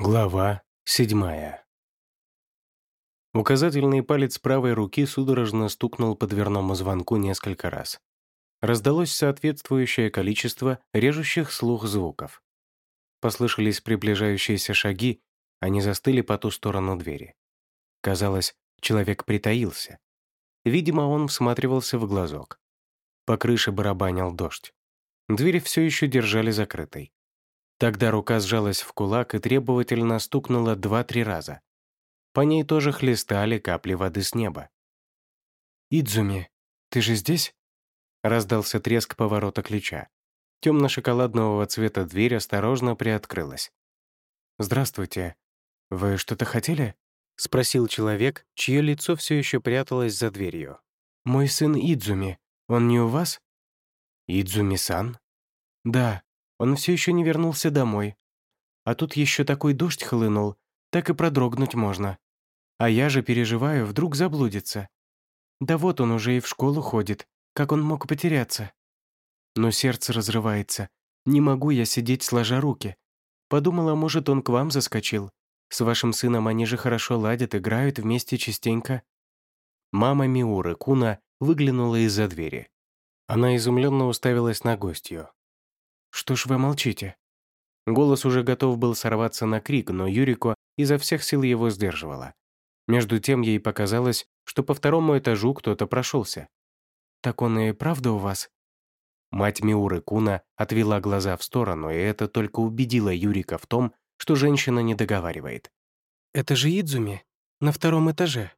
Глава седьмая. Указательный палец правой руки судорожно стукнул по дверному звонку несколько раз. Раздалось соответствующее количество режущих слух звуков. Послышались приближающиеся шаги, они застыли по ту сторону двери. Казалось, человек притаился. Видимо, он всматривался в глазок. По крыше барабанил дождь. Дверь все еще держали закрытой. Тогда рука сжалась в кулак и требовательно стукнула два-три раза. По ней тоже хлестали капли воды с неба. «Идзуми, ты же здесь?» Раздался треск поворота ключа. Темно-шоколадного цвета дверь осторожно приоткрылась. «Здравствуйте. Вы что-то хотели?» — спросил человек, чье лицо все еще пряталось за дверью. «Мой сын Идзуми. Он не у вас?» «Идзуми-сан?» «Да, он все еще не вернулся домой. А тут еще такой дождь хлынул, так и продрогнуть можно. А я же переживаю, вдруг заблудится. Да вот он уже и в школу ходит, как он мог потеряться? Но сердце разрывается. Не могу я сидеть сложа руки. Подумала, может, он к вам заскочил. С вашим сыном они же хорошо ладят, играют вместе частенько. Мама Миуры, Куна, выглянула из-за двери. Она изумленно уставилась на гостью. «Что ж вы молчите?» Голос уже готов был сорваться на крик, но Юрико изо всех сил его сдерживала. Между тем ей показалось, что по второму этажу кто-то прошелся. «Так он и правда у вас?» Мать Миуры Куна отвела глаза в сторону, и это только убедило Юрика в том, что женщина не договаривает. «Это же Идзуми, на втором этаже».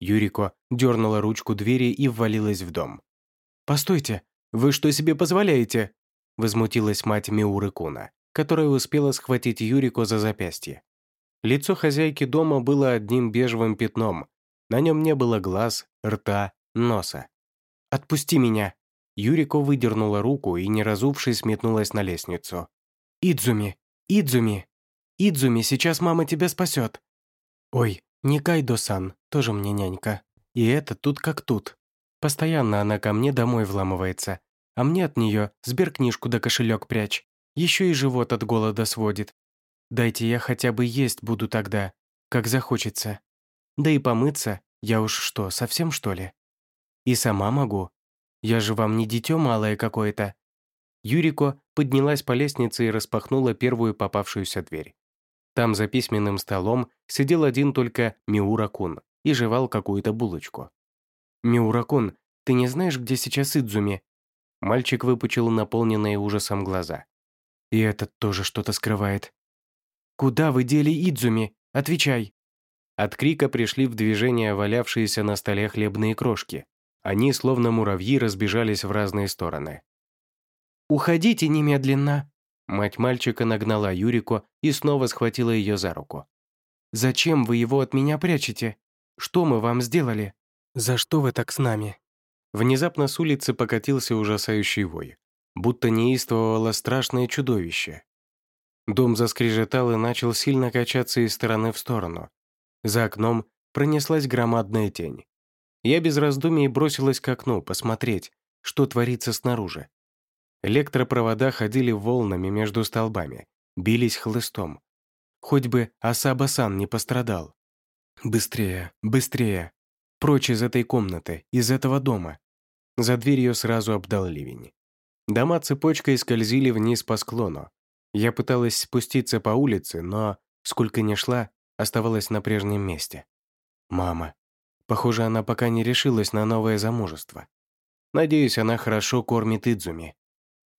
Юрико дернула ручку двери и ввалилась в дом. «Постойте, вы что себе позволяете?» Возмутилась мать Миуры Куна, которая успела схватить Юрико за запястье. Лицо хозяйки дома было одним бежевым пятном. На нем не было глаз, рта, носа. «Отпусти меня!» Юрико выдернула руку и, не разувшись, метнулась на лестницу. «Идзуми! Идзуми! Идзуми, сейчас мама тебя спасет!» «Ой, не Кайдо-сан, тоже мне нянька. И это тут как тут. Постоянно она ко мне домой вламывается, а мне от нее сберкнижку да кошелек прячь. Еще и живот от голода сводит. Дайте я хотя бы есть буду тогда, как захочется. Да и помыться, я уж что, совсем что ли? И сама могу. Я же вам не дитё малое какое-то». Юрико поднялась по лестнице и распахнула первую попавшуюся дверь. Там за письменным столом сидел один только Миуракун и жевал какую-то булочку. «Миуракун, ты не знаешь, где сейчас Идзуми?» Мальчик выпучил наполненные ужасом глаза. «И этот тоже что-то скрывает». «Куда вы дели Идзуми? Отвечай!» От крика пришли в движение валявшиеся на столе хлебные крошки. Они, словно муравьи, разбежались в разные стороны. «Уходите немедленно!» Мать мальчика нагнала Юрику и снова схватила ее за руку. «Зачем вы его от меня прячете? Что мы вам сделали? За что вы так с нами?» Внезапно с улицы покатился ужасающий вой, будто неистовывало страшное чудовище. Дом заскрежетал и начал сильно качаться из стороны в сторону. За окном пронеслась громадная тень. Я без раздумий бросилась к окну посмотреть, что творится снаружи. Электропровода ходили волнами между столбами, бились хлыстом. Хоть бы Асаба-сан не пострадал. Быстрее, быстрее. Прочь из этой комнаты, из этого дома. За дверью сразу обдал ливень. Дома цепочкой скользили вниз по склону. Я пыталась спуститься по улице, но, сколько ни шла, оставалась на прежнем месте. Мама. Похоже, она пока не решилась на новое замужество. Надеюсь, она хорошо кормит Идзуми.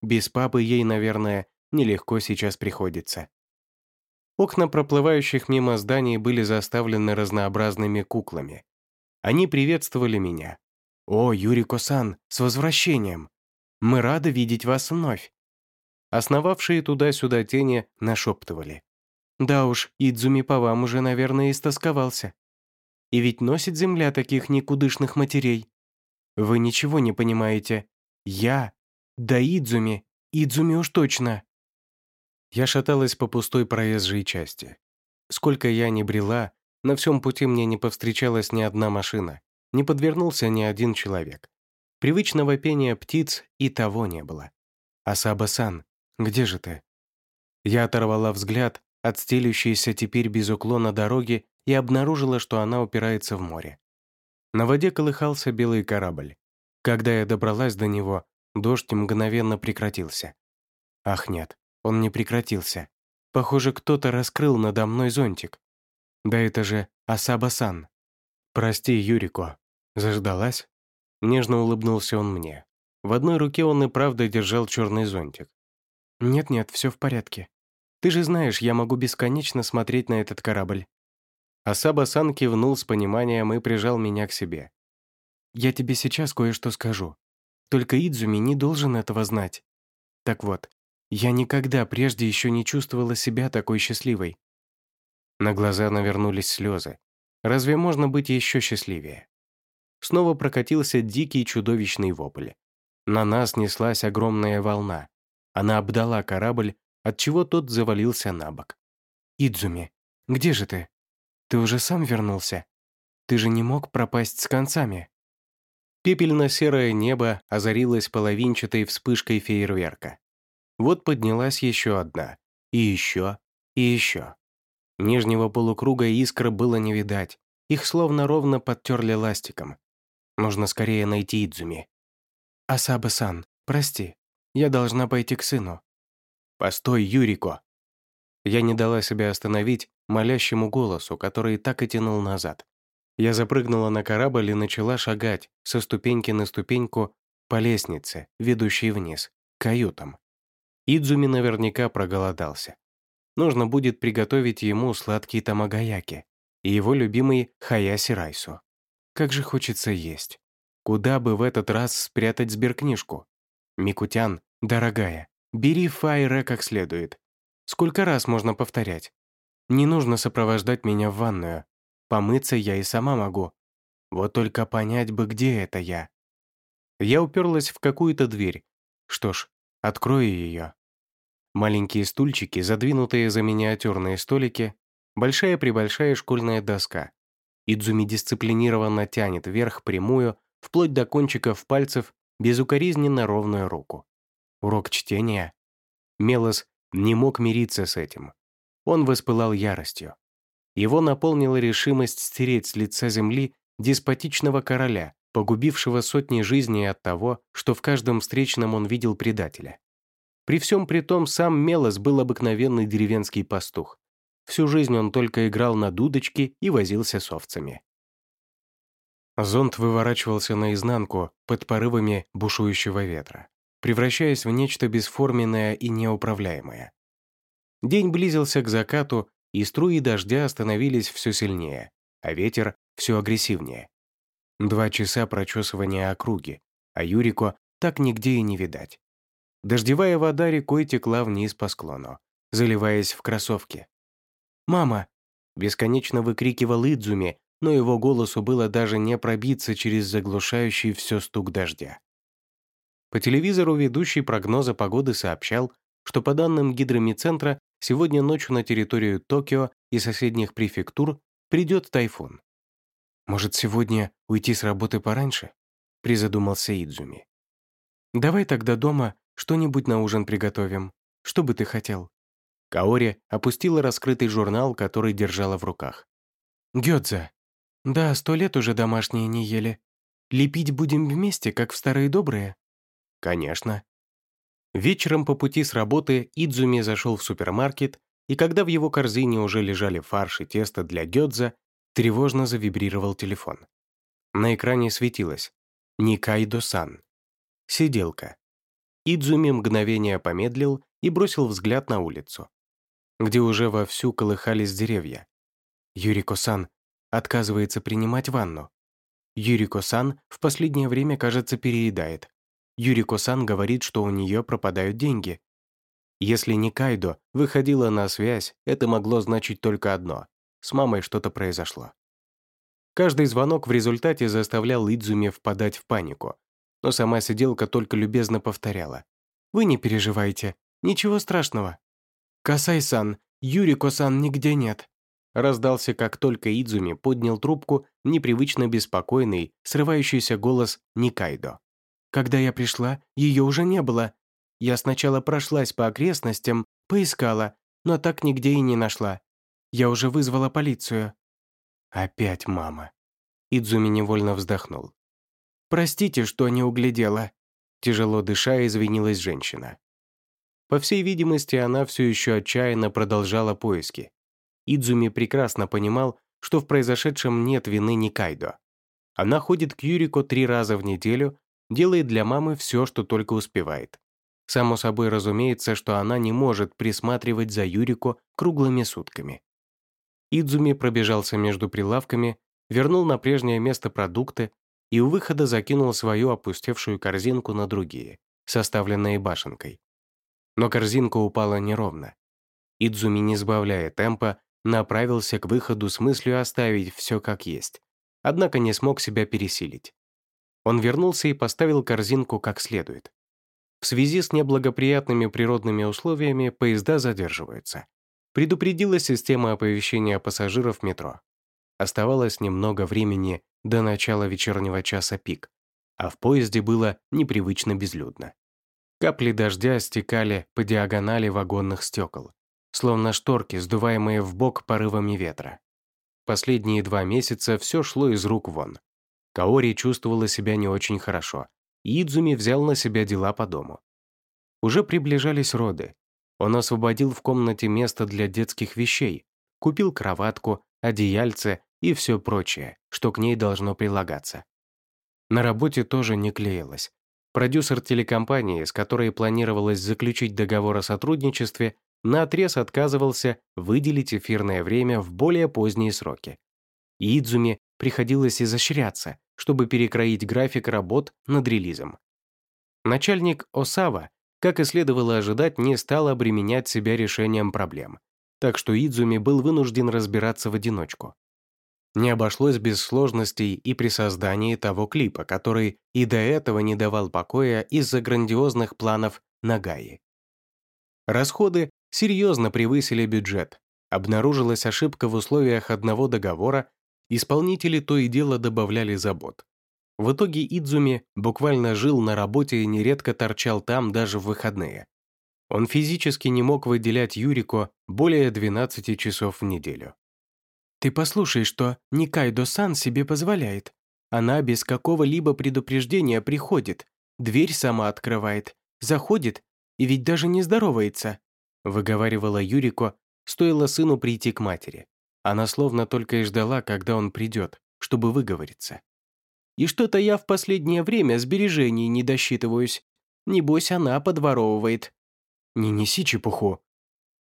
Без папы ей, наверное, нелегко сейчас приходится. Окна проплывающих мимо зданий были заставлены разнообразными куклами. Они приветствовали меня, «О, Юрико-сан, с возвращением! Мы рады видеть вас вновь!» Основавшие туда-сюда тени нашептывали. «Да уж, Идзуми по вам уже, наверное, истосковался. И ведь носит земля таких никудышных матерей. Вы ничего не понимаете. Я? Да Идзуми, Идзуми уж точно!» Я шаталась по пустой проезжей части. Сколько я ни брела, на всем пути мне не повстречалась ни одна машина не подвернулся ни один человек. Привычного пения птиц и того не было. «Асаба-сан, где же ты?» Я оторвала взгляд от стелющейся теперь без уклона дороги и обнаружила, что она упирается в море. На воде колыхался белый корабль. Когда я добралась до него, дождь мгновенно прекратился. Ах нет, он не прекратился. Похоже, кто-то раскрыл надо мной зонтик. Да это же Асаба-сан. Прости, Юрико. Заждалась? Нежно улыбнулся он мне. В одной руке он и правда держал черный зонтик. «Нет-нет, все в порядке. Ты же знаешь, я могу бесконечно смотреть на этот корабль». Асаба-сан кивнул с пониманием и прижал меня к себе. «Я тебе сейчас кое-что скажу. Только Идзуми не должен этого знать. Так вот, я никогда прежде еще не чувствовала себя такой счастливой». На глаза навернулись слезы. Разве можно быть еще счастливее? Снова прокатился дикий чудовищный вопль. На нас неслась огромная волна. Она обдала корабль, отчего тот завалился на бок. «Идзуми, где же ты? Ты уже сам вернулся? Ты же не мог пропасть с концами?» Пепельно-серое небо озарилось половинчатой вспышкой фейерверка. Вот поднялась еще одна. И еще, и еще. Нижнего полукруга искр было не видать. Их словно ровно подтерли ластиком. Нужно скорее найти Идзуми. «Асаба-сан, прости, я должна пойти к сыну». «Постой, Юрико!» Я не дала себя остановить молящему голосу, который так и тянул назад. Я запрыгнула на корабль и начала шагать со ступеньки на ступеньку по лестнице, ведущей вниз, к каютам. Идзуми наверняка проголодался. Нужно будет приготовить ему сладкие тамагаяки и его любимый хаяси райсу. Как же хочется есть. Куда бы в этот раз спрятать сберкнижку? Микутян, дорогая, бери Файра как следует. Сколько раз можно повторять? Не нужно сопровождать меня в ванную. Помыться я и сама могу. Вот только понять бы, где это я. Я уперлась в какую-то дверь. Что ж, открою ее. Маленькие стульчики, задвинутые за миниатюрные столики, большая-пребольшая школьная доска, Идзуми дисциплинированно тянет вверх прямую, вплоть до кончиков пальцев, безукоризненно ровную руку. Урок чтения. Мелос не мог мириться с этим. Он воспылал яростью. Его наполнила решимость стереть с лица земли деспотичного короля, погубившего сотни жизней от того, что в каждом встречном он видел предателя. При всем при том, сам Мелос был обыкновенный деревенский пастух, Всю жизнь он только играл на дудочке и возился с овцами. Зонт выворачивался наизнанку под порывами бушующего ветра, превращаясь в нечто бесформенное и неуправляемое. День близился к закату, и струи дождя становились все сильнее, а ветер все агрессивнее. Два часа прочесывания округи, а Юрико так нигде и не видать. Дождевая вода рекой текла вниз по склону, заливаясь в кроссовки. «Мама!» – бесконечно выкрикивал Идзуми, но его голосу было даже не пробиться через заглушающий все стук дождя. По телевизору ведущий прогноза погоды сообщал, что по данным гидромедцентра сегодня ночью на территорию Токио и соседних префектур придет тайфун. «Может, сегодня уйти с работы пораньше?» – призадумался Идзуми. «Давай тогда дома что-нибудь на ужин приготовим. Что бы ты хотел?» Каори опустила раскрытый журнал, который держала в руках. «Гёдзе. Да, сто лет уже домашние не ели. Лепить будем вместе, как в старые добрые?» «Конечно». Вечером по пути с работы Идзуми зашел в супермаркет, и когда в его корзине уже лежали фарш и тесто для гёдзе, тревожно завибрировал телефон. На экране светилось «Никайдо-сан». Сиделка. Идзуми мгновение помедлил и бросил взгляд на улицу где уже вовсю колыхались деревья. Юрико-сан отказывается принимать ванну. Юрико-сан в последнее время, кажется, переедает. Юрико-сан говорит, что у нее пропадают деньги. Если не Кайдо выходила на связь, это могло значить только одно – с мамой что-то произошло. Каждый звонок в результате заставлял Идзуми впадать в панику, но сама сиделка только любезно повторяла. «Вы не переживайте, ничего страшного, «Касай-сан, Юрико-сан нигде нет», раздался, как только Идзуми поднял трубку непривычно беспокойный, срывающийся голос Никайдо. «Когда я пришла, ее уже не было. Я сначала прошлась по окрестностям, поискала, но так нигде и не нашла. Я уже вызвала полицию». «Опять мама». Идзуми невольно вздохнул. «Простите, что не углядела», – тяжело дыша извинилась женщина. По всей видимости, она все еще отчаянно продолжала поиски. Идзуми прекрасно понимал, что в произошедшем нет вины Никайдо. Она ходит к Юрико три раза в неделю, делает для мамы все, что только успевает. Само собой разумеется, что она не может присматривать за Юрико круглыми сутками. Идзуми пробежался между прилавками, вернул на прежнее место продукты и у выхода закинул свою опустевшую корзинку на другие, составленные башенкой. Но корзинка упала неровно. Идзуми, не сбавляя темпа, направился к выходу с мыслью оставить все как есть, однако не смог себя пересилить. Он вернулся и поставил корзинку как следует. В связи с неблагоприятными природными условиями поезда задерживаются. Предупредила система оповещения пассажиров метро. Оставалось немного времени до начала вечернего часа пик, а в поезде было непривычно безлюдно. Капли дождя стекали по диагонали вагонных стекол, словно шторки, сдуваемые в бок порывами ветра. Последние два месяца все шло из рук вон. Каори чувствовала себя не очень хорошо, и Идзуми взял на себя дела по дому. Уже приближались роды. Он освободил в комнате место для детских вещей, купил кроватку, одеяльце и все прочее, что к ней должно прилагаться. На работе тоже не клеилось. Продюсер телекомпании, с которой планировалось заключить договор о сотрудничестве, наотрез отказывался выделить эфирное время в более поздние сроки. Идзуми приходилось изощряться, чтобы перекроить график работ над релизом. Начальник Осава, как и следовало ожидать, не стал обременять себя решением проблем, так что Идзуми был вынужден разбираться в одиночку. Не обошлось без сложностей и при создании того клипа, который и до этого не давал покоя из-за грандиозных планов Нагаи. Расходы серьезно превысили бюджет. Обнаружилась ошибка в условиях одного договора, исполнители то и дело добавляли забот. В итоге Идзуми буквально жил на работе и нередко торчал там даже в выходные. Он физически не мог выделять Юрико более 12 часов в неделю. «Ты послушай, что Никайдо-сан себе позволяет. Она без какого-либо предупреждения приходит, дверь сама открывает, заходит и ведь даже не здоровается выговаривала Юрико, стоило сыну прийти к матери. Она словно только и ждала, когда он придет, чтобы выговориться. «И что-то я в последнее время сбережений не досчитываюсь. Небось, она подворовывает». «Не неси чепуху».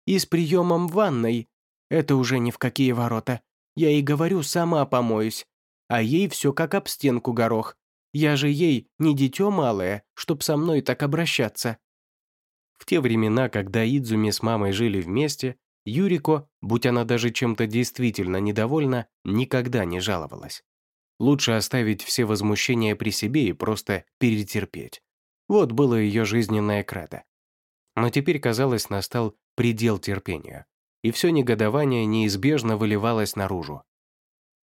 «И с приемом в ванной. Это уже ни в какие ворота. Я ей говорю, сама помоюсь. А ей все как об стенку горох. Я же ей не дитё малое, чтоб со мной так обращаться. В те времена, когда Идзуми с мамой жили вместе, Юрико, будь она даже чем-то действительно недовольна, никогда не жаловалась. Лучше оставить все возмущения при себе и просто перетерпеть. Вот было ее жизненное кредо. Но теперь, казалось, настал предел терпения, и все негодование неизбежно выливалось наружу.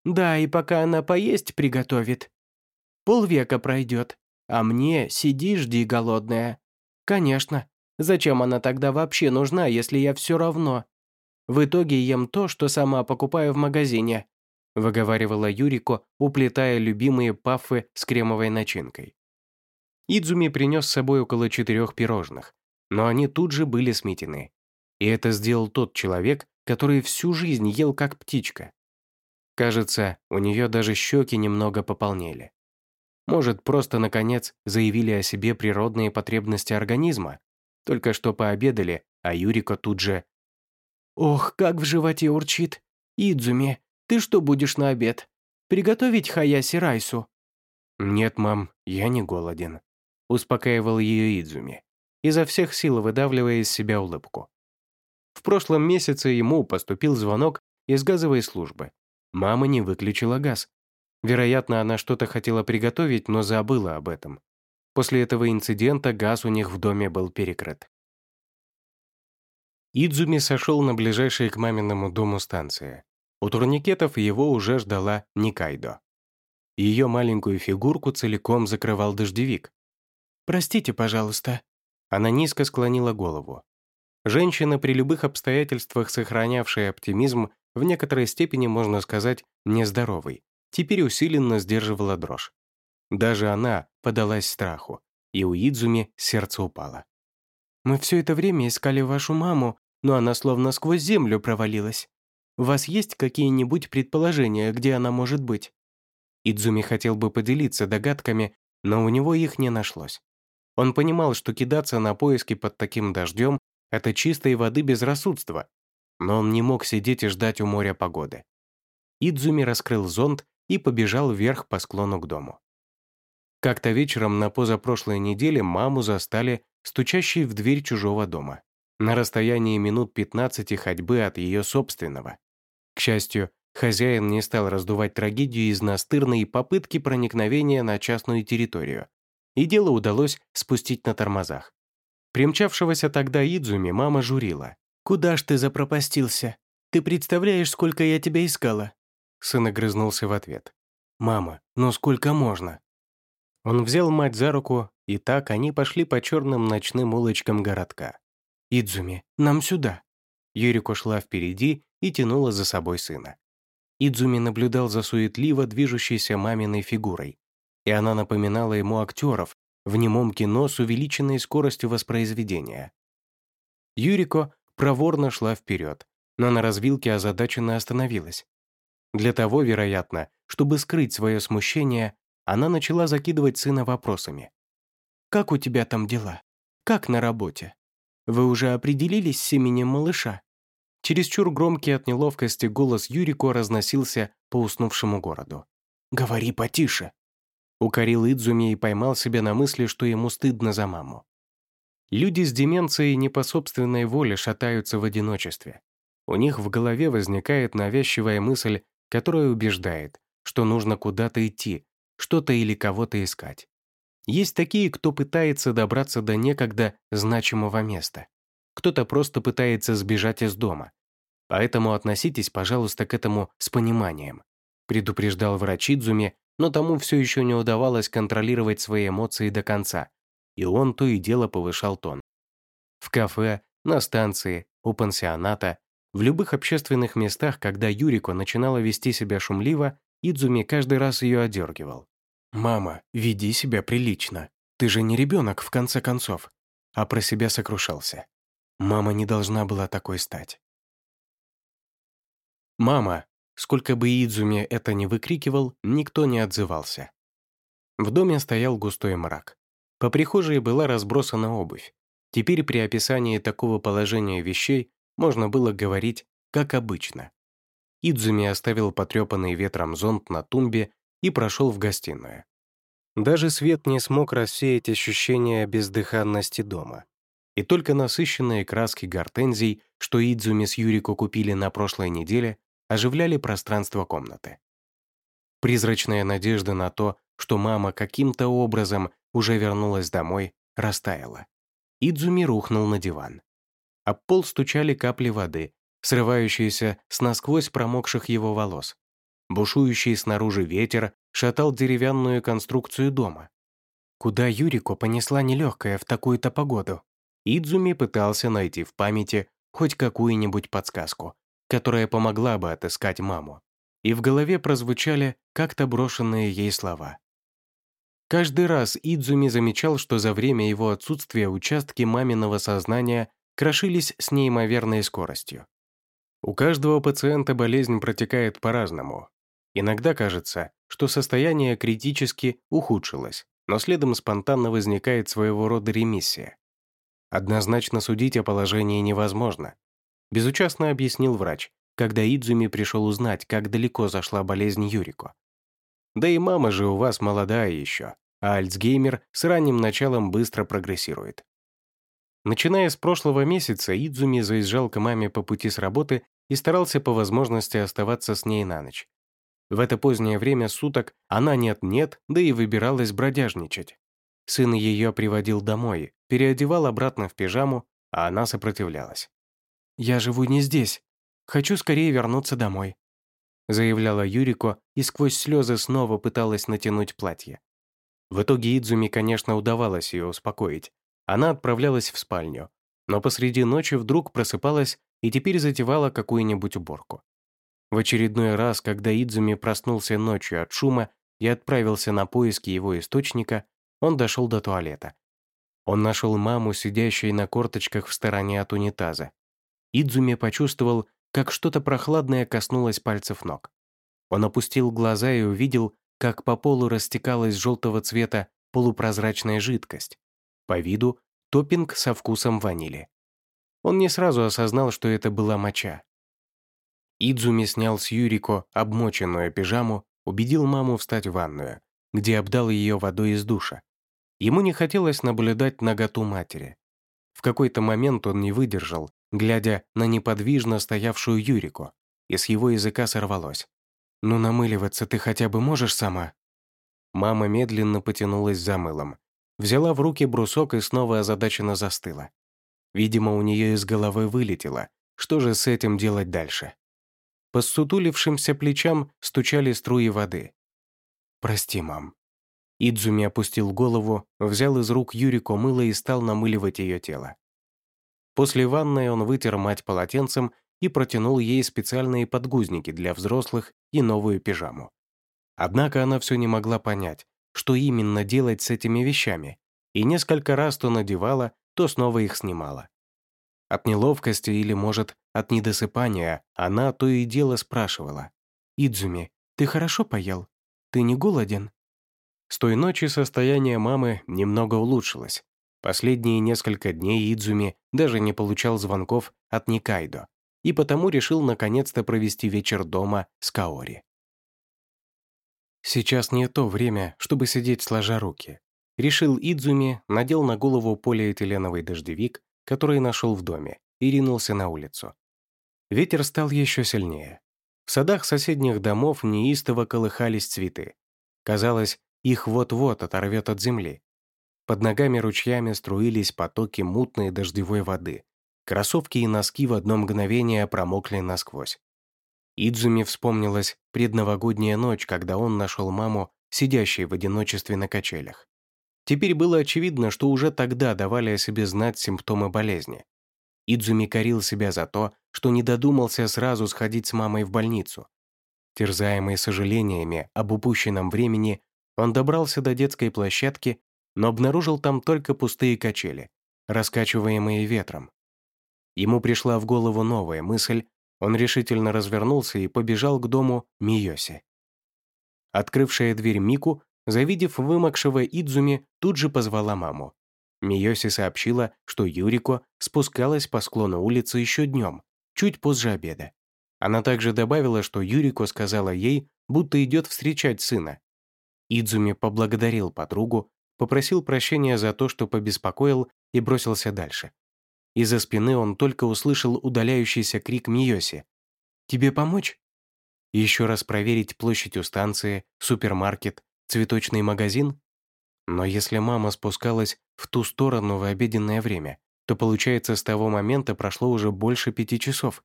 «Да, и пока она поесть приготовит. Полвека пройдет, а мне сиди жди голодная. Конечно, Зачем она тогда вообще нужна, если я все равно? В итоге ем то, что сама покупаю в магазине», выговаривала Юрико, уплетая любимые паффы с кремовой начинкой. Идзуми принес с собой около четырех пирожных, но они тут же были сметены. И это сделал тот человек, который всю жизнь ел как птичка. Кажется, у нее даже щеки немного пополнели. Может, просто, наконец, заявили о себе природные потребности организма? Только что пообедали, а Юрика тут же... «Ох, как в животе урчит! Идзуми, ты что будешь на обед? Приготовить Хаяси Райсу?» «Нет, мам, я не голоден», — успокаивал ее Идзуми, изо всех сил выдавливая из себя улыбку. В прошлом месяце ему поступил звонок из газовой службы. Мама не выключила газ. Вероятно, она что-то хотела приготовить, но забыла об этом. После этого инцидента газ у них в доме был перекрыт. Идзуми сошел на ближайшей к маминому дому станции. У турникетов его уже ждала Никайдо. Ее маленькую фигурку целиком закрывал дождевик. «Простите, пожалуйста». Она низко склонила голову. Женщина, при любых обстоятельствах сохранявшая оптимизм, в некоторой степени, можно сказать, нездоровый, теперь усиленно сдерживала дрожь. Даже она подалась страху, и у Идзуми сердце упало. «Мы все это время искали вашу маму, но она словно сквозь землю провалилась. У вас есть какие-нибудь предположения, где она может быть?» Идзуми хотел бы поделиться догадками, но у него их не нашлось. Он понимал, что кидаться на поиски под таким дождем — это чистой воды безрассудство, но он не мог сидеть и ждать у моря погоды. Идзуми раскрыл зонт и побежал вверх по склону к дому. Как-то вечером на позапрошлой неделе маму застали стучащей в дверь чужого дома, на расстоянии минут 15 ходьбы от ее собственного. К счастью, хозяин не стал раздувать трагедию из настырной попытки проникновения на частную территорию, и дело удалось спустить на тормозах. Примчавшегося тогда Идзуми мама журила. «Куда ж ты запропастился? Ты представляешь, сколько я тебя искала?» Сын огрызнулся в ответ. «Мама, ну сколько можно?» Он взял мать за руку, и так они пошли по черным ночным улочкам городка. «Идзуми, нам сюда!» Юрико шла впереди и тянула за собой сына. Идзуми наблюдал за суетливо движущейся маминой фигурой, и она напоминала ему актеров в немом кино с увеличенной скоростью воспроизведения. Юрико проворно шла вперед, но на развилке озадаченно остановилась. Для того, вероятно, чтобы скрыть свое смущение, она начала закидывать сына вопросами. «Как у тебя там дела? Как на работе? Вы уже определились с именем малыша?» Чересчур громкий от неловкости голос Юрико разносился по уснувшему городу. «Говори потише!» Укорил Идзуми и поймал себя на мысли, что ему стыдно за маму. Люди с деменцией не по собственной воле шатаются в одиночестве. У них в голове возникает навязчивая мысль, которая убеждает, что нужно куда-то идти, что-то или кого-то искать. Есть такие, кто пытается добраться до некогда значимого места. Кто-то просто пытается сбежать из дома. Поэтому относитесь, пожалуйста, к этому с пониманием. Предупреждал врач Идзуми, но тому все еще не удавалось контролировать свои эмоции до конца, и он то и дело повышал тон. В кафе, на станции, у пансионата, в любых общественных местах, когда Юрико начинала вести себя шумливо, Идзуми каждый раз ее одергивал. «Мама, веди себя прилично. Ты же не ребенок, в конце концов». А про себя сокрушался. Мама не должна была такой стать. «Мама!» Сколько бы Идзуми это ни выкрикивал, никто не отзывался. В доме стоял густой мрак. По прихожей была разбросана обувь. Теперь при описании такого положения вещей можно было говорить «как обычно». Идзуми оставил потрепанный ветром зонт на тумбе и прошел в гостиную. Даже свет не смог рассеять ощущение бездыханности дома. И только насыщенные краски гортензий, что Идзуми с Юрико купили на прошлой неделе, оживляли пространство комнаты. Призрачная надежда на то, что мама каким-то образом уже вернулась домой, растаяла. Идзуми рухнул на диван. Об пол стучали капли воды, срывающиеся с насквозь промокших его волос. Бушующий снаружи ветер шатал деревянную конструкцию дома. Куда Юрико понесла нелегкая в такую-то погоду? Идзуми пытался найти в памяти хоть какую-нибудь подсказку, которая помогла бы отыскать маму. И в голове прозвучали как-то брошенные ей слова. Каждый раз Идзуми замечал, что за время его отсутствия участки маминого сознания крошились с неимоверной скоростью. У каждого пациента болезнь протекает по-разному, Иногда кажется, что состояние критически ухудшилось, но следом спонтанно возникает своего рода ремиссия. Однозначно судить о положении невозможно. Безучастно объяснил врач, когда Идзуми пришел узнать, как далеко зашла болезнь Юрико. Да и мама же у вас молодая еще, а Альцгеймер с ранним началом быстро прогрессирует. Начиная с прошлого месяца, Идзуми заезжал к маме по пути с работы и старался по возможности оставаться с ней на ночь. В это позднее время суток она нет-нет, да и выбиралась бродяжничать. Сын ее приводил домой, переодевал обратно в пижаму, а она сопротивлялась. «Я живу не здесь. Хочу скорее вернуться домой», заявляла Юрико и сквозь слезы снова пыталась натянуть платье. В итоге Идзуми, конечно, удавалось ее успокоить. Она отправлялась в спальню, но посреди ночи вдруг просыпалась и теперь затевала какую-нибудь уборку. В очередной раз, когда Идзуми проснулся ночью от шума и отправился на поиски его источника, он дошел до туалета. Он нашел маму, сидящей на корточках в стороне от унитаза. Идзуми почувствовал, как что-то прохладное коснулось пальцев ног. Он опустил глаза и увидел, как по полу растекалась желтого цвета полупрозрачная жидкость. По виду топпинг со вкусом ванили. Он не сразу осознал, что это была моча. Идзуми снял с Юрико обмоченную пижаму, убедил маму встать в ванную, где обдал ее водой из душа. Ему не хотелось наблюдать наготу матери. В какой-то момент он не выдержал, глядя на неподвижно стоявшую Юрику, и с его языка сорвалось. «Ну намыливаться ты хотя бы можешь сама?» Мама медленно потянулась за мылом, взяла в руки брусок и снова озадаченно застыла. Видимо, у нее из головы вылетело. Что же с этим делать дальше? По ссутулившимся плечам стучали струи воды. «Прости, мам». Идзуми опустил голову, взял из рук Юрико мыло и стал намыливать ее тело. После ванной он вытер мать полотенцем и протянул ей специальные подгузники для взрослых и новую пижаму. Однако она все не могла понять, что именно делать с этими вещами, и несколько раз то надевала, то снова их снимала. От неловкости или, может, от недосыпания она то и дело спрашивала. «Идзуми, ты хорошо поел? Ты не голоден?» С той ночи состояние мамы немного улучшилось. Последние несколько дней Идзуми даже не получал звонков от Никайдо и потому решил наконец-то провести вечер дома с Каори. Сейчас не то время, чтобы сидеть сложа руки. Решил Идзуми, надел на голову полиэтиленовый дождевик, который нашел в доме, и ринулся на улицу. Ветер стал еще сильнее. В садах соседних домов неистово колыхались цветы. Казалось, их вот-вот оторвет от земли. Под ногами ручьями струились потоки мутной дождевой воды. Кроссовки и носки в одно мгновение промокли насквозь. Идзуми вспомнилась предновогодняя ночь, когда он нашел маму, сидящей в одиночестве на качелях. Теперь было очевидно, что уже тогда давали о себе знать симптомы болезни. Идзуми корил себя за то, что не додумался сразу сходить с мамой в больницу. Терзаемый сожалениями об упущенном времени, он добрался до детской площадки, но обнаружил там только пустые качели, раскачиваемые ветром. Ему пришла в голову новая мысль, он решительно развернулся и побежал к дому Миоси. Открывшая дверь Мику, завидев вымокшего Идзуми, тут же позвала маму. Миоси сообщила, что Юрико спускалась по склону улицы еще днем, чуть позже обеда. Она также добавила, что Юрико сказала ей, будто идет встречать сына. Идзуми поблагодарил подругу, попросил прощения за то, что побеспокоил, и бросился дальше. Из-за спины он только услышал удаляющийся крик Миоси. «Тебе помочь?» Еще раз проверить площадь у станции, супермаркет, цветочный магазин? Но если мама спускалась в ту сторону в обеденное время, то получается с того момента прошло уже больше пяти часов.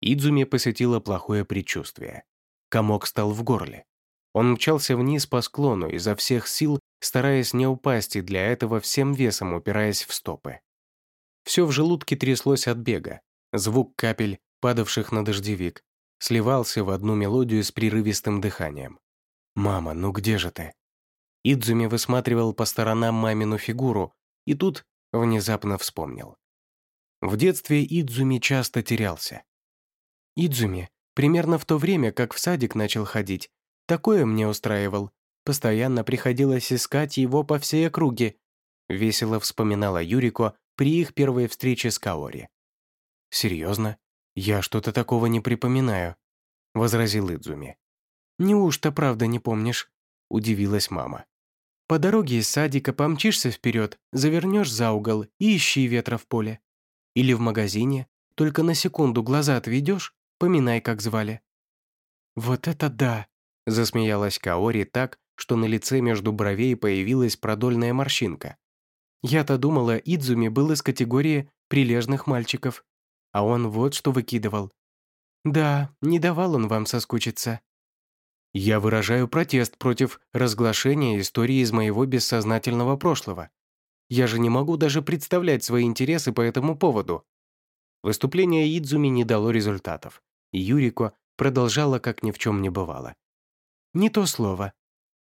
Идзуми посетило плохое предчувствие. Комок стал в горле. Он мчался вниз по склону изо всех сил, стараясь не упасть и для этого всем весом упираясь в стопы. Все в желудке тряслось от бега. Звук капель, падавших на дождевик, сливался в одну мелодию с прерывистым дыханием. «Мама, ну где же ты?» Идзуми высматривал по сторонам мамину фигуру и тут внезапно вспомнил. В детстве Идзуми часто терялся. «Идзуми, примерно в то время, как в садик начал ходить, такое мне устраивал. Постоянно приходилось искать его по всей округе», весело вспоминала Юрико, при их первой встрече с Каори. «Серьезно? Я что-то такого не припоминаю», — возразил Идзуми. «Неужто правда не помнишь?» — удивилась мама. «По дороге из садика помчишься вперед, завернешь за угол и ищи ветра в поле. Или в магазине, только на секунду глаза отведешь, поминай, как звали». «Вот это да!» — засмеялась Каори так, что на лице между бровей появилась продольная морщинка. Я-то думала, Идзуми был из категории прилежных мальчиков. А он вот что выкидывал. Да, не давал он вам соскучиться. Я выражаю протест против разглашения истории из моего бессознательного прошлого. Я же не могу даже представлять свои интересы по этому поводу». Выступление Идзуми не дало результатов, Юрико продолжала, как ни в чем не бывало. «Не то слово.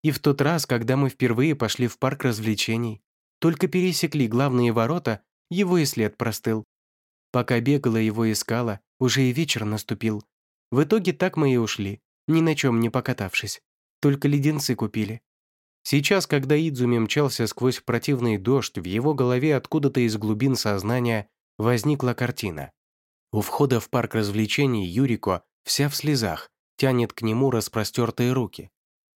И в тот раз, когда мы впервые пошли в парк развлечений, только пересекли главные ворота, его и след простыл. Пока бегала его искала, уже и вечер наступил. В итоге так мы и ушли, ни на чем не покатавшись. Только леденцы купили. Сейчас, когда Идзуми мчался сквозь противный дождь, в его голове откуда-то из глубин сознания возникла картина. У входа в парк развлечений Юрико, вся в слезах, тянет к нему распростертые руки.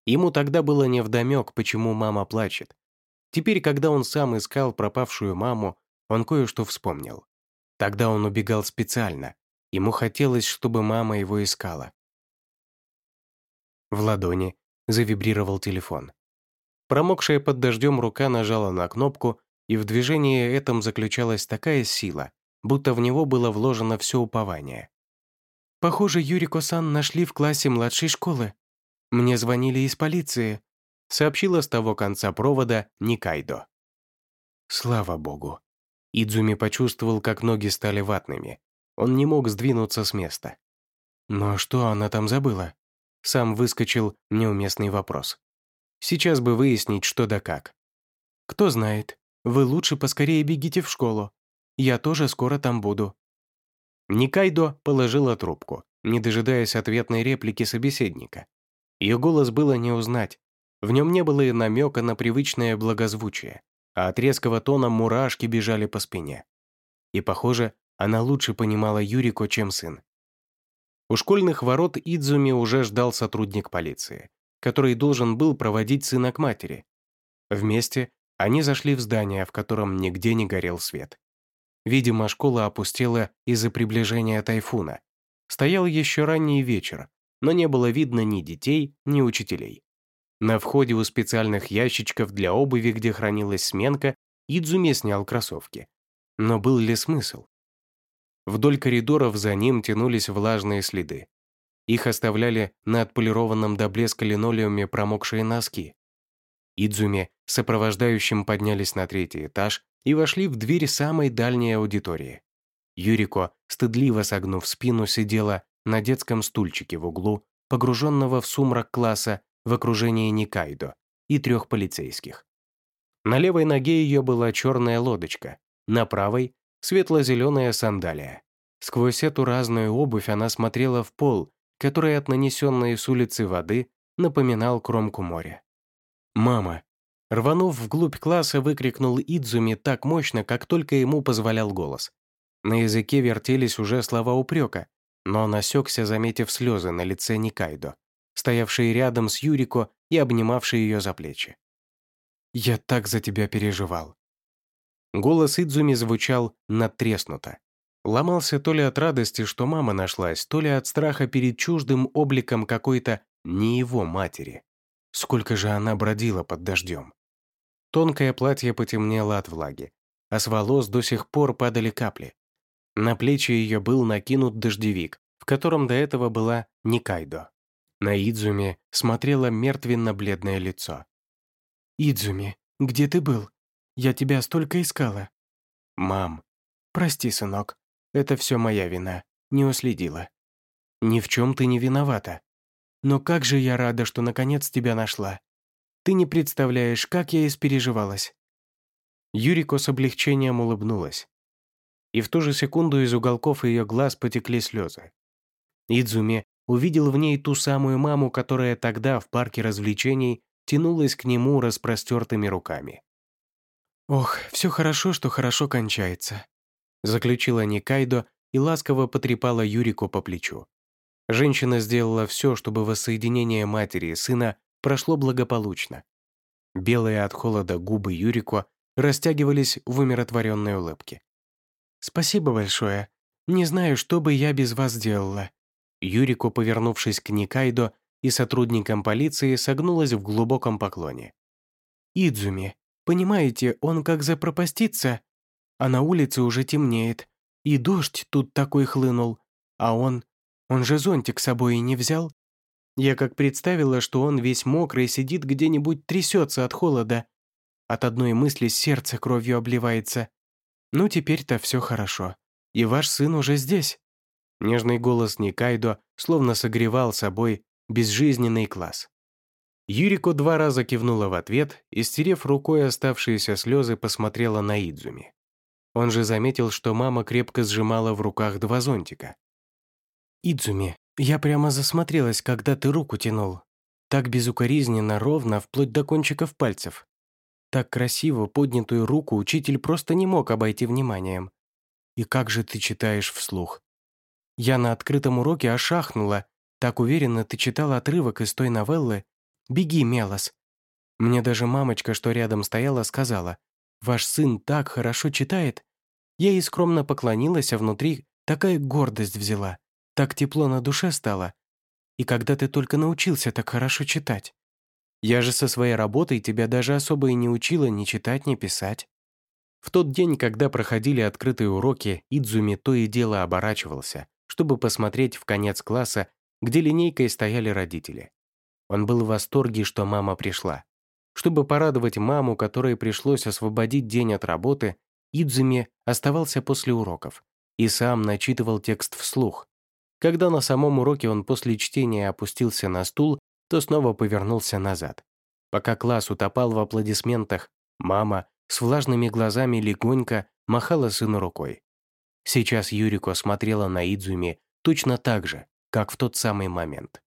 Ему тогда было невдомек, почему мама плачет. Теперь, когда он сам искал пропавшую маму, он кое-что вспомнил. Тогда он убегал специально. Ему хотелось, чтобы мама его искала. В ладони завибрировал телефон. Промокшая под дождем рука нажала на кнопку, и в движении этом заключалась такая сила, будто в него было вложено все упование. «Похоже, Юрико-сан нашли в классе младшей школы. Мне звонили из полиции», сообщила с того конца провода Никайдо. Слава богу. Идзуми почувствовал, как ноги стали ватными. Он не мог сдвинуться с места. Но что она там забыла? Сам выскочил неуместный вопрос. Сейчас бы выяснить, что да как. Кто знает, вы лучше поскорее бегите в школу. Я тоже скоро там буду». Никайдо положила трубку, не дожидаясь ответной реплики собеседника. Ее голос было не узнать. В нем не было и намека на привычное благозвучие, а от резкого тона мурашки бежали по спине. И, похоже, она лучше понимала Юрико, чем сын. У школьных ворот Идзуми уже ждал сотрудник полиции, который должен был проводить сына к матери. Вместе они зашли в здание, в котором нигде не горел свет. Видимо, школа опустела из-за приближения тайфуна. Стоял еще ранний вечер, но не было видно ни детей, ни учителей. На входе у специальных ящичков для обуви, где хранилась сменка, Идзуми снял кроссовки. Но был ли смысл? Вдоль коридоров за ним тянулись влажные следы. Их оставляли на отполированном до блеска линолеуме промокшие носки. Идзуми сопровождающим поднялись на третий этаж и вошли в дверь самой дальней аудитории. Юрико, стыдливо согнув спину, сидела на детском стульчике в углу, погруженного в сумрак класса в окружении Никайдо и трех полицейских. На левой ноге ее была черная лодочка, на правой — светло-зеленая сандалия. Сквозь эту разную обувь она смотрела в пол, который от нанесенной с улицы воды напоминал кромку моря. «Мама!» Рванув вглубь класса, выкрикнул Идзуми так мощно, как только ему позволял голос. На языке вертелись уже слова упрека, но он осекся, заметив слезы на лице Никайдо, стоявшей рядом с Юрико и обнимавшей ее за плечи. «Я так за тебя переживал». Голос Идзуми звучал надтреснуто. Ломался то ли от радости, что мама нашлась, то ли от страха перед чуждым обликом какой-то не его матери. Сколько же она бродила под дождем. Тонкое платье потемнело от влаги, а с волос до сих пор падали капли. На плечи ее был накинут дождевик, в котором до этого была Никайдо. На Идзуми смотрело мертвенно-бледное лицо. «Идзуми, где ты был? Я тебя столько искала». «Мам». «Прости, сынок, это все моя вина, не уследила». «Ни в чем ты не виновата». «Но как же я рада, что наконец тебя нашла. Ты не представляешь, как я испереживалась». Юрико с облегчением улыбнулась. И в ту же секунду из уголков ее глаз потекли слезы. Идзуми увидел в ней ту самую маму, которая тогда в парке развлечений тянулась к нему распростертыми руками. «Ох, все хорошо, что хорошо кончается», заключила Никайдо и ласково потрепала Юрико по плечу. Женщина сделала все, чтобы воссоединение матери и сына прошло благополучно. Белые от холода губы Юрико растягивались в умиротворенной улыбке. «Спасибо большое. Не знаю, что бы я без вас делала». Юрико, повернувшись к Никайдо и сотрудникам полиции, согнулась в глубоком поклоне. «Идзуми, понимаете, он как запропастится, а на улице уже темнеет, и дождь тут такой хлынул, а он... Он же зонтик с собой и не взял. Я как представила, что он весь мокрый сидит где-нибудь трясется от холода. От одной мысли сердце кровью обливается. Ну, теперь-то все хорошо. И ваш сын уже здесь». Нежный голос Никайдо словно согревал собой безжизненный класс. Юрико два раза кивнула в ответ и, стерев рукой оставшиеся слезы, посмотрела на Идзуми. Он же заметил, что мама крепко сжимала в руках два зонтика. «Идзуми, я прямо засмотрелась, когда ты руку тянул. Так безукоризненно, ровно, вплоть до кончиков пальцев. Так красиво поднятую руку учитель просто не мог обойти вниманием. И как же ты читаешь вслух? Я на открытом уроке ошахнула. Так уверенно ты читала отрывок из той новеллы. Беги, Мелос. Мне даже мамочка, что рядом стояла, сказала, «Ваш сын так хорошо читает». Я ей скромно поклонилась, а внутри такая гордость взяла. Так тепло на душе стало. И когда ты только научился так хорошо читать? Я же со своей работой тебя даже особо и не учила ни читать, ни писать». В тот день, когда проходили открытые уроки, Идзуми то и дело оборачивался, чтобы посмотреть в конец класса, где линейкой стояли родители. Он был в восторге, что мама пришла. Чтобы порадовать маму, которой пришлось освободить день от работы, Идзуми оставался после уроков и сам начитывал текст вслух. Когда на самом уроке он после чтения опустился на стул, то снова повернулся назад. Пока класс утопал в аплодисментах, мама с влажными глазами легонько махала сыну рукой. Сейчас Юрико смотрела на Идзуми точно так же, как в тот самый момент.